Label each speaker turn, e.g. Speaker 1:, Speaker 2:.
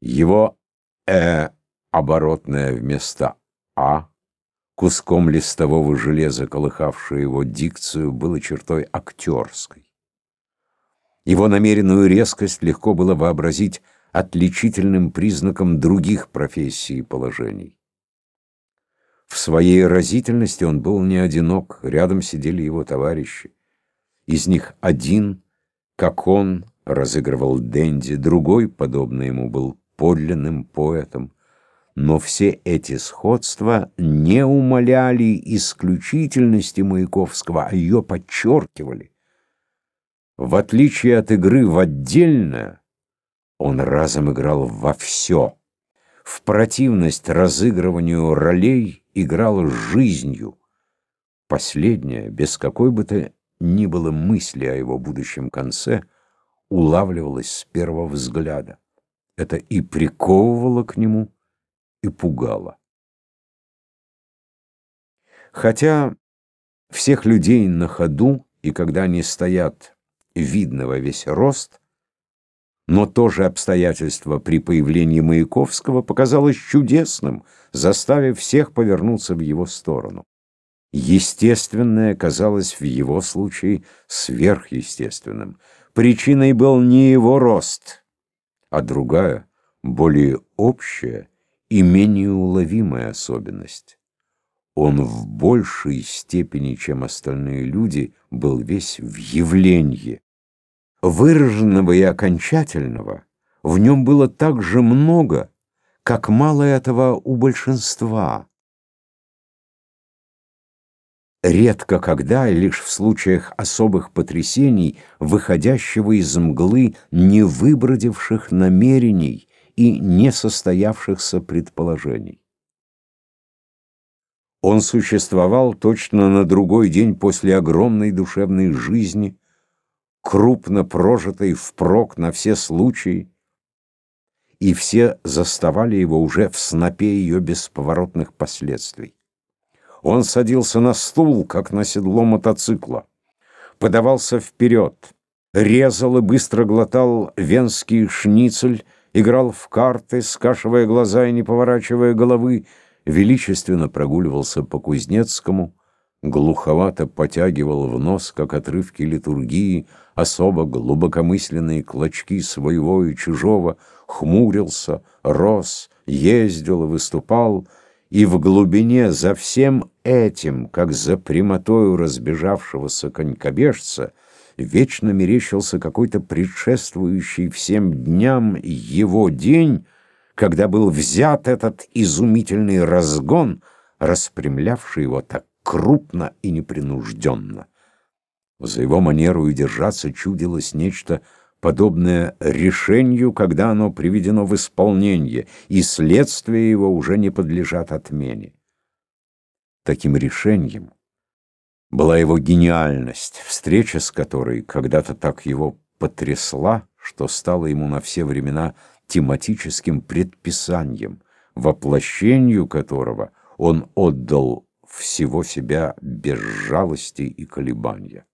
Speaker 1: Его «э» оборотное вместо «а», куском листового железа, колыхавшее его дикцию, было чертой актерской. Его намеренную резкость легко было вообразить отличительным признаком других профессий и положений. В своей разительности он был не одинок, рядом сидели его товарищи. Из них один, как он, разыгрывал Дэнди, другой, подобно ему, был подлинным поэтом. Но все эти сходства не умаляли исключительности Маяковского, а ее подчеркивали. В отличие от игры в отдельное, он разом играл во все. В противность разыгрыванию ролей играл жизнью. Последняя, без какой бы то ни было мысли о его будущем конце, улавливалась с первого взгляда. Это и приковывало к нему, и пугало. Хотя всех людей на ходу, и когда они стоят, видно во весь рост, но то же обстоятельство при появлении Маяковского показалось чудесным, заставив всех повернуться в его сторону. Естественное казалось в его случае сверхъестественным. Причиной был не его рост, а другая, более общая и менее уловимая особенность. Он в большей степени, чем остальные люди, был весь в явлении. Выраженного и окончательного в нем было так же много, как мало этого у большинства. Редко когда, лишь в случаях особых потрясений, выходящего из мглы невыбродивших намерений и несостоявшихся предположений. Он существовал точно на другой день после огромной душевной жизни, крупно прожитой впрок на все случаи, и все заставали его уже в снопе ее бесповоротных последствий. Он садился на стул, как на седло мотоцикла, подавался вперед, резал и быстро глотал венский шницель, играл в карты, скашивая глаза и не поворачивая головы, величественно прогуливался по Кузнецкому, глуховато потягивал в нос, как отрывки литургии, особо глубокомысленные клочки своего и чужого, хмурился, рос, ездил и выступал, и в глубине за всем этим, как за прямотою разбежавшегося конькобежца, вечно мерещился какой-то предшествующий всем дням его день, когда был взят этот изумительный разгон, распрямлявший его так крупно и непринужденно. За его манеру держаться чудилось нечто подобное решению, когда оно приведено в исполнение, и следствия его уже не подлежат отмене. Таким решением была его гениальность, встреча с которой когда-то так его потрясла, что стала ему на все времена тематическим предписанием, воплощению которого он отдал всего себя без жалости и колебания.